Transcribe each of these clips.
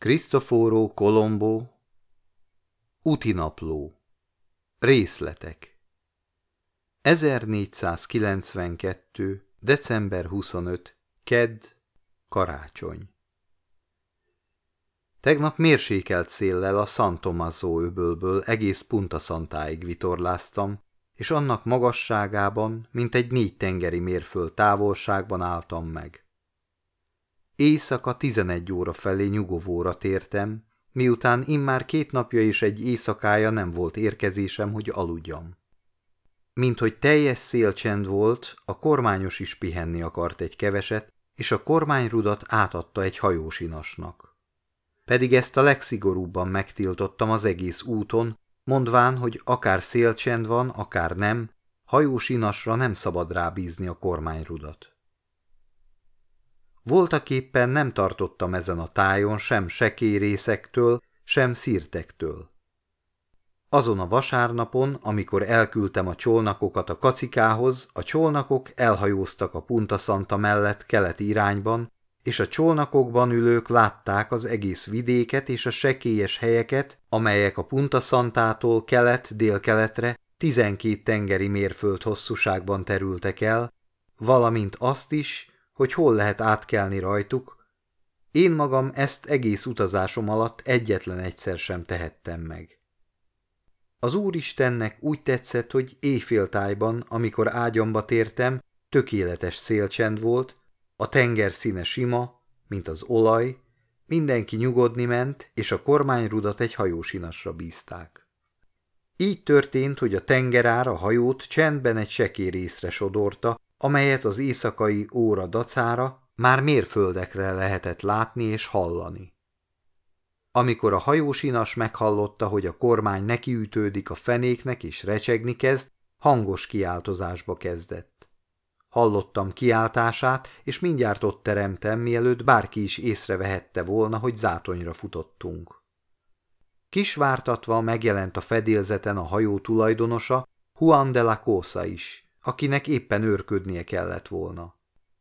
Cristoforo Colombo Útinapló Részletek 1492. december 25. Kedd, karácsony Tegnap mérsékelt széllel a San öbölből egész Punta Santáig vitorláztam, és annak magasságában, mint egy négy tengeri mérföld távolságban álltam meg. Éjszaka 11 óra felé nyugovóra tértem, miután immár két napja és egy éjszakája nem volt érkezésem, hogy aludjam. Mint hogy teljes szélcsend volt, a kormányos is pihenni akart egy keveset, és a kormányrudat átadta egy hajósinasnak. Pedig ezt a legszigorúbban megtiltottam az egész úton, mondván, hogy akár szélcsend van, akár nem, hajósinasra nem szabad rábízni a kormányrudat. Voltaképpen nem tartottam ezen a tájon sem sekérészektől, sem szírtektől. Azon a vasárnapon, amikor elküldtem a csolnakokat a kacikához, a csolnakok elhajóztak a Punta Santa mellett keleti irányban, és a csolnakokban ülők látták az egész vidéket és a sekélyes helyeket, amelyek a Punta Santától kelet-délkeletre 12 tengeri mérföld hosszúságban terültek el, valamint azt is, hogy hol lehet átkelni rajtuk. Én magam ezt egész utazásom alatt egyetlen egyszer sem tehettem meg. Az Úristennek úgy tetszett, hogy éjféltájban, amikor ágyamba tértem, tökéletes szélcsend volt, a tenger színe sima, mint az olaj, mindenki nyugodni ment, és a kormányrudat egy hajósinasra bízták. Így történt, hogy a tengerár a hajót csendben egy sekérészre sodorta, amelyet az éjszakai óra dacára már mérföldekre lehetett látni és hallani. Amikor a hajósinas meghallotta, hogy a kormány nekiütődik a fenéknek és recsegni kezd, hangos kiáltozásba kezdett. Hallottam kiáltását, és mindjárt ott teremtem, mielőtt bárki is észrevehette volna, hogy zátonyra futottunk. Kisvártatva megjelent a fedélzeten a hajó tulajdonosa, Juan de la Cosa is, akinek éppen őrködnie kellett volna.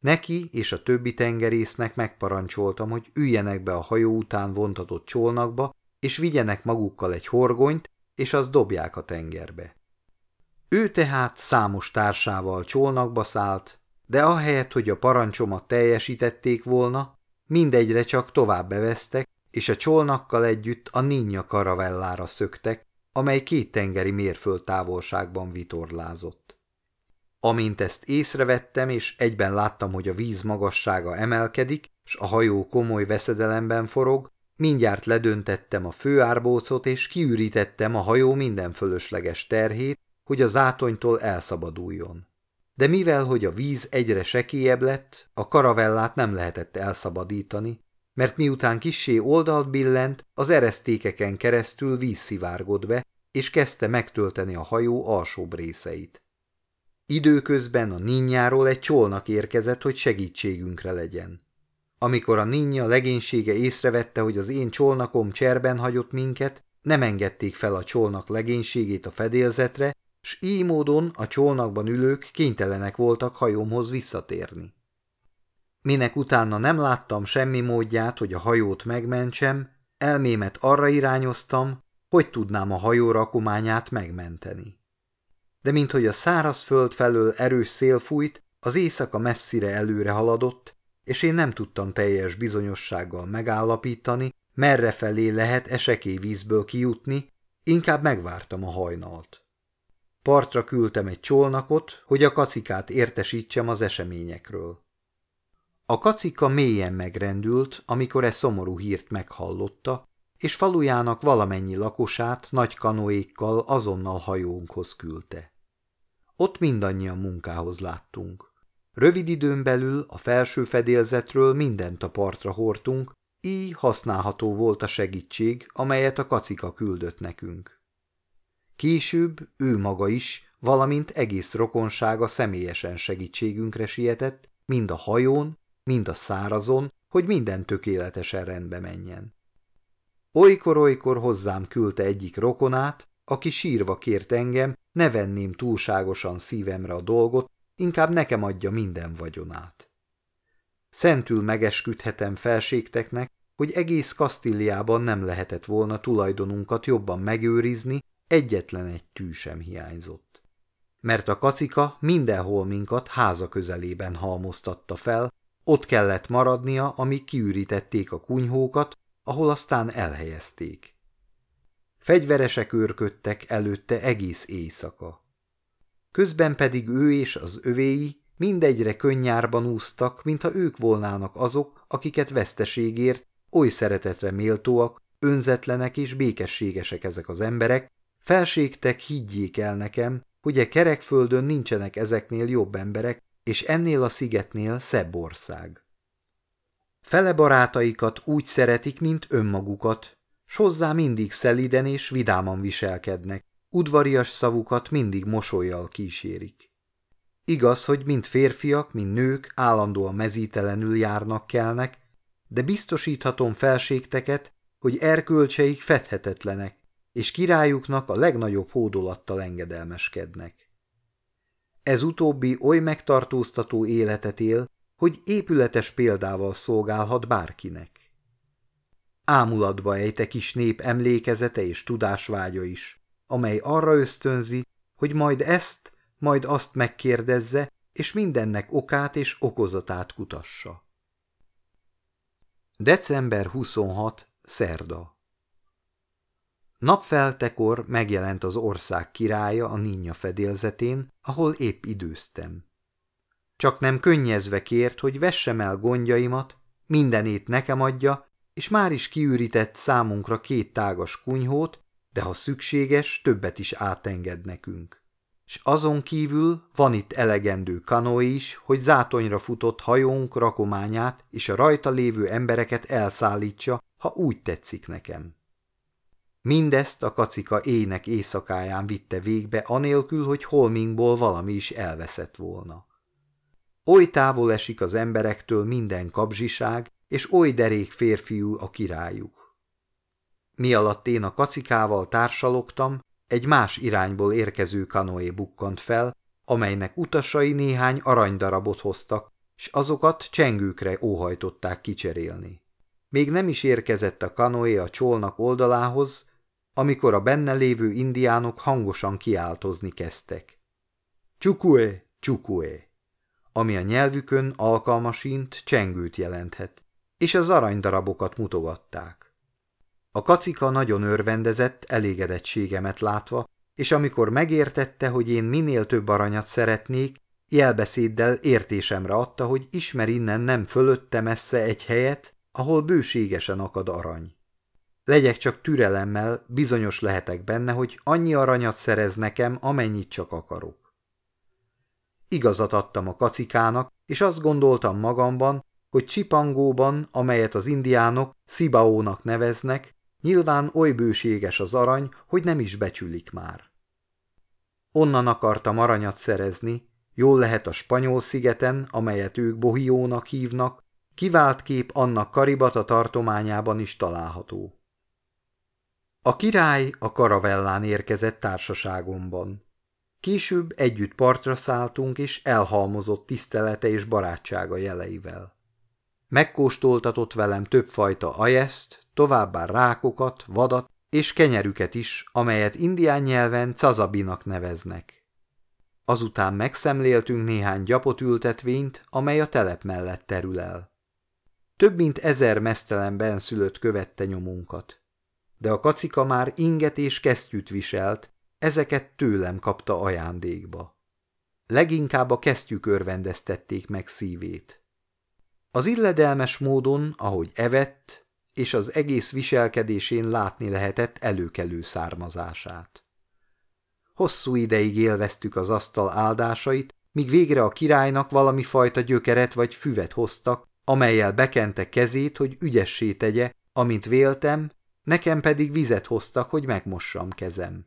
Neki és a többi tengerésznek megparancsoltam, hogy üljenek be a hajó után vontatott csolnakba, és vigyenek magukkal egy horgonyt, és azt dobják a tengerbe. Ő tehát számos társával csolnakba szállt, de ahelyett, hogy a parancsomat teljesítették volna, mindegyre csak tovább beveztek, és a csolnakkal együtt a Ninja karavellára szöktek, amely két tengeri mérföld távolságban vitorlázott. Amint ezt észrevettem, és egyben láttam, hogy a víz magassága emelkedik, s a hajó komoly veszedelemben forog, mindjárt ledöntettem a főárbócot, és kiürítettem a hajó minden fölösleges terhét, hogy az átonytól elszabaduljon. De mivel, hogy a víz egyre sekélyebb lett, a karavellát nem lehetett elszabadítani, mert miután kissé oldalt billent, az eresztékeken keresztül víz szivárgott be, és kezdte megtölteni a hajó alsóbb részeit. Időközben a ninjáról egy csolnak érkezett, hogy segítségünkre legyen. Amikor a ninja legénysége észrevette, hogy az én csolnakom cserben hagyott minket, nem engedték fel a csolnak legénységét a fedélzetre, s így módon a csolnakban ülők kénytelenek voltak hajómhoz visszatérni. Minek utána nem láttam semmi módját, hogy a hajót megmentsem, elmémet arra irányoztam, hogy tudnám a hajó rakományát megmenteni de minthogy a száraz föld felől erős szél fújt, az éjszaka messzire előre haladott, és én nem tudtam teljes bizonyossággal megállapítani, merre felé lehet esekély vízből kijutni, inkább megvártam a hajnalt. Partra küldtem egy csolnakot, hogy a kacikát értesítsem az eseményekről. A kacika mélyen megrendült, amikor e szomorú hírt meghallotta, és falujának valamennyi lakosát nagy kanoékkal azonnal hajónkhoz küldte. Ott mindannyian munkához láttunk. Rövid időn belül a felső fedélzetről mindent a partra hordtunk, így használható volt a segítség, amelyet a kacika küldött nekünk. Később ő maga is, valamint egész rokonsága személyesen segítségünkre sietett, mind a hajón, mind a szárazon, hogy minden tökéletesen rendbe menjen. Olykor-olykor hozzám küldte egyik rokonát, aki sírva kért engem, ne venném túlságosan szívemre a dolgot, inkább nekem adja minden vagyonát. Szentül megesküdhetem felségteknek, hogy egész Kasztíliában nem lehetett volna tulajdonunkat jobban megőrizni, egyetlen egy tű sem hiányzott. Mert a kacika mindenhol minkat háza közelében halmoztatta fel, ott kellett maradnia, amíg kiürítették a kunyhókat, ahol aztán elhelyezték. Fegyveresek őrködtek előtte egész éjszaka. Közben pedig ő és az övéi mindegyre könnyárban úsztak, mintha ők volnának azok, akiket veszteségért oly szeretetre méltóak, önzetlenek és békességesek ezek az emberek, felségtek higgyék el nekem, hogy e kerekföldön nincsenek ezeknél jobb emberek, és ennél a szigetnél szebb ország. Fele barátaikat úgy szeretik, mint önmagukat, s hozzá mindig szeliden és vidáman viselkednek, udvarias szavukat mindig mosolyjal kísérik. Igaz, hogy mind férfiak, mind nők állandóan mezítelenül járnak kelnek, de biztosíthatom felségteket, hogy erkölcseik fedhetetlenek, és királyuknak a legnagyobb hódolattal engedelmeskednek. Ez utóbbi oly megtartóztató életet él, hogy épületes példával szolgálhat bárkinek. Ámulatba ejte kis nép emlékezete és tudásvágya is, amely arra ösztönzi, hogy majd ezt, majd azt megkérdezze, és mindennek okát és okozatát kutassa. December 26. Szerda Napfeltekor megjelent az ország királya a ninja fedélzetén, ahol épp időztem. Csak nem könnyezve kért, hogy vessem el gondjaimat, mindenét nekem adja, és már is kiürített számunkra két tágas kunyhót, de ha szükséges, többet is átenged nekünk. És azon kívül van itt elegendő kanó is, hogy zátonyra futott hajónk rakományát és a rajta lévő embereket elszállítsa, ha úgy tetszik nekem. Mindezt a kacika ének éjszakáján vitte végbe, anélkül, hogy holmingból valami is elveszett volna. Oly távol esik az emberektől minden kabzsiság, és oly derék férfiú a királyuk. Mi alatt én a kacikával társalogtam, egy más irányból érkező kanoé bukkant fel, amelynek utasai néhány aranydarabot hoztak, és azokat csengőkre óhajtották kicserélni. Még nem is érkezett a kanoé a csolnak oldalához, amikor a benne lévő indiánok hangosan kiáltozni kezdtek. Csukue, csukue, ami a nyelvükön alkalmasint csengőt jelenthet, és az aranydarabokat mutogatták. A kacika nagyon örvendezett elégedettségemet látva, és amikor megértette, hogy én minél több aranyat szeretnék, jelbeszéddel értésemre adta, hogy ismer innen nem fölötte messze egy helyet, ahol bőségesen akad arany. Legyek csak türelemmel, bizonyos lehetek benne, hogy annyi aranyat szerez nekem, amennyit csak akarok. Igazat adtam a kacikának, és azt gondoltam magamban, hogy Csipangóban, amelyet az indiánok Szibaónak neveznek, nyilván oly bőséges az arany, hogy nem is becsülik már. Onnan akartam aranyat szerezni, jól lehet a spanyol szigeten, amelyet ők Bohiónak hívnak, kivált kép annak Karibata tartományában is található. A király a karavellán érkezett társaságomban. Később együtt partra szálltunk, és elhalmozott tisztelete és barátsága jeleivel. Megkóstoltatott velem többfajta ajeszt, továbbá rákokat, vadat és kenyerüket is, amelyet indián nyelven cazabinak neveznek. Azután megszemléltünk néhány gyapot ültetvényt, amely a telep mellett terül el. Több mint ezer mesztelen benszülött követte nyomunkat de a kacika már inget és kesztyűt viselt, ezeket tőlem kapta ajándékba. Leginkább a kesztyűk örvendeztették meg szívét. Az illedelmes módon, ahogy evett, és az egész viselkedésén látni lehetett előkelő származását. Hosszú ideig élveztük az asztal áldásait, míg végre a királynak valami fajta gyökeret vagy füvet hoztak, amelyel bekente kezét, hogy ügyessé tegye, amint véltem, nekem pedig vizet hoztak, hogy megmossam kezem.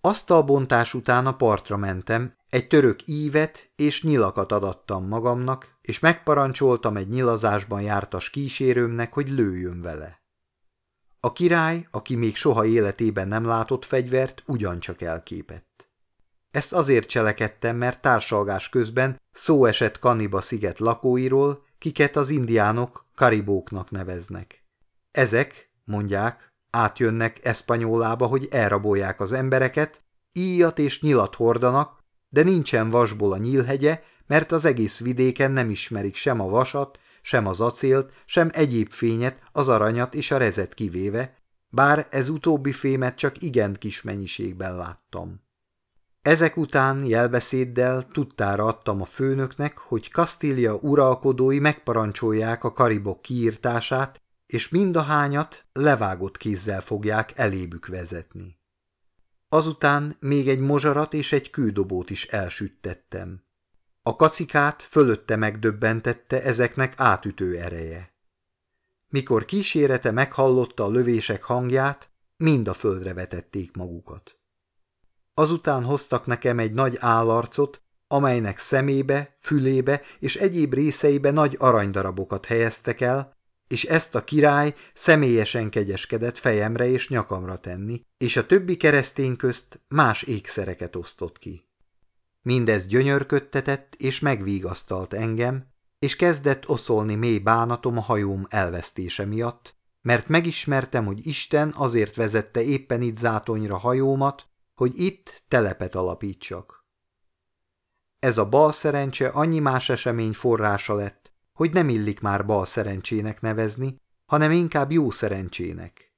Asztalbontás után a partra mentem, egy török ívet és nyilakat adattam magamnak, és megparancsoltam egy nyilazásban jártas kísérőmnek, hogy lőjön vele. A király, aki még soha életében nem látott fegyvert, ugyancsak elképett. Ezt azért cselekedtem, mert társalgás közben szó esett Kaniba sziget lakóiról, kiket az indiánok karibóknak neveznek. Ezek, mondják, átjönnek Eszpanyólába, hogy elrabolják az embereket, íjat és nyilat hordanak, de nincsen vasból a nyílhegye, mert az egész vidéken nem ismerik sem a vasat, sem az acélt, sem egyéb fényet, az aranyat és a rezet kivéve, bár ez utóbbi fémet csak igen kis mennyiségben láttam. Ezek után jelbeszéddel tudtára adtam a főnöknek, hogy Kastília uralkodói megparancsolják a karibok kiírtását, és mind a hányat levágott kézzel fogják elébük vezetni. Azután még egy mozsarat és egy kődobót is elsüttettem. A kacikát fölötte megdöbbentette ezeknek átütő ereje. Mikor kísérete meghallotta a lövések hangját, mind a földre vetették magukat. Azután hoztak nekem egy nagy állarcot, amelynek szemébe, fülébe és egyéb részeibe nagy aranydarabokat helyeztek el, és ezt a király személyesen kegyeskedett fejemre és nyakamra tenni, és a többi keresztény közt más ékszereket osztott ki. Mindez gyönyörködtetett és megvigasztalt engem, és kezdett oszolni mély bánatom a hajóm elvesztése miatt, mert megismertem, hogy Isten azért vezette éppen itt zátonyra hajómat, hogy itt telepet alapítsak. Ez a bal szerencse annyi más esemény forrása lett, hogy nem illik már bal szerencsének nevezni, hanem inkább jó szerencsének.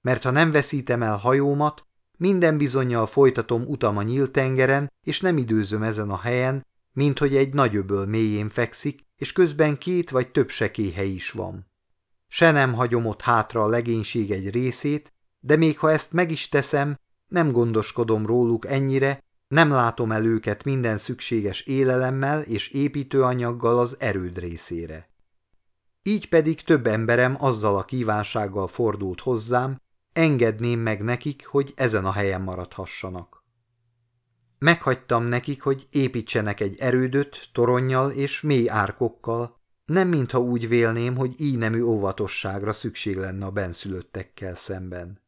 Mert ha nem veszítem el hajómat, minden bizonyal folytatom utam a nyílt tengeren, és nem időzöm ezen a helyen, mint hogy egy nagy öböl mélyén fekszik, és közben két vagy több sekéhely is van. Se nem hagyom ott hátra a legénység egy részét, de még ha ezt meg is teszem, nem gondoskodom róluk ennyire, nem látom el őket minden szükséges élelemmel és építőanyaggal az erőd részére. Így pedig több emberem azzal a kívánsággal fordult hozzám, engedném meg nekik, hogy ezen a helyen maradhassanak. Meghagytam nekik, hogy építsenek egy erődöt toronnyal és mély árkokkal, nem mintha úgy vélném, hogy így nemű óvatosságra szükség lenne a benszülöttekkel szemben.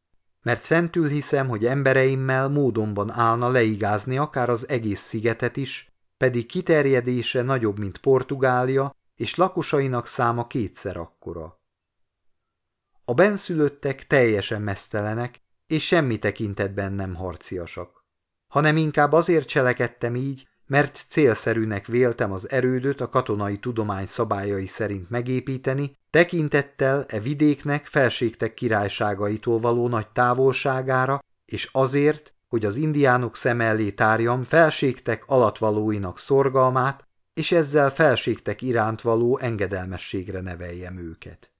Mert szentül hiszem, hogy embereimmel módonban állna leigázni akár az egész szigetet is, pedig kiterjedése nagyobb, mint Portugália, és lakosainak száma kétszer akkora. A benszülöttek teljesen mesztelenek, és semmi tekintetben nem harciasak. Hanem inkább azért cselekedtem így, mert célszerűnek véltem az erődöt a katonai tudomány szabályai szerint megépíteni, tekintettel e vidéknek felségtek királyságaitól való nagy távolságára, és azért, hogy az indiánok szem elé tárjam felségtek alatvalóinak szorgalmát, és ezzel felségtek iránt való engedelmességre neveljem őket.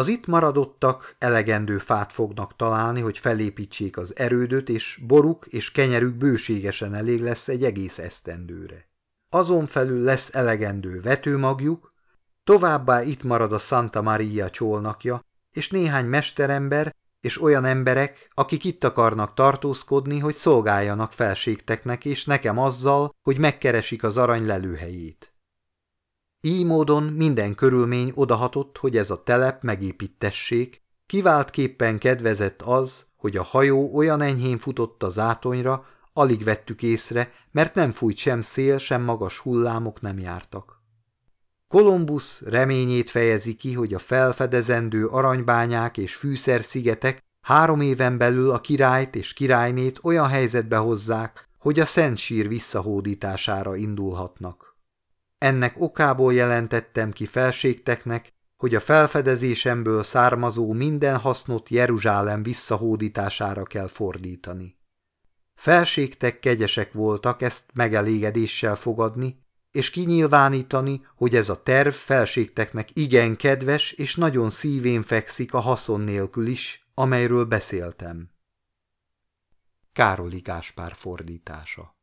Az itt maradottak elegendő fát fognak találni, hogy felépítsék az erődöt, és boruk és kenyerük bőségesen elég lesz egy egész esztendőre. Azon felül lesz elegendő vetőmagjuk, továbbá itt marad a Santa Maria csólnakja, és néhány mesterember, és olyan emberek, akik itt akarnak tartózkodni, hogy szolgáljanak felségteknek és nekem azzal, hogy megkeresik az arany lelőhelyét. Így módon minden körülmény odahatott, hogy ez a telep megépítessék, kiváltképpen kedvezett az, hogy a hajó olyan enyhén futott az átonyra, alig vettük észre, mert nem fújt sem szél, sem magas hullámok nem jártak. Kolumbusz reményét fejezi ki, hogy a felfedezendő aranybányák és fűszerszigetek három éven belül a királyt és királynét olyan helyzetbe hozzák, hogy a Szent Sír visszahódítására indulhatnak. Ennek okából jelentettem ki felségteknek, hogy a felfedezésemből származó minden hasznot Jeruzsálem visszahódítására kell fordítani. Felségtek kegyesek voltak ezt megelégedéssel fogadni, és kinyilvánítani, hogy ez a terv felségteknek igen kedves és nagyon szívén fekszik a haszon nélkül is, amelyről beszéltem. Károli Gáspár fordítása